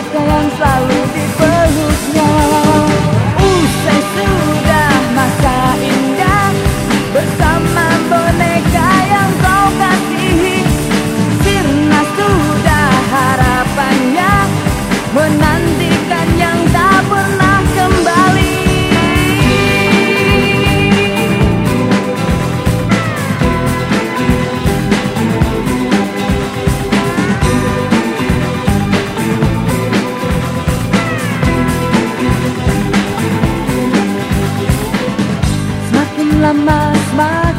Boneka yang selalu dipeluknya lama semakin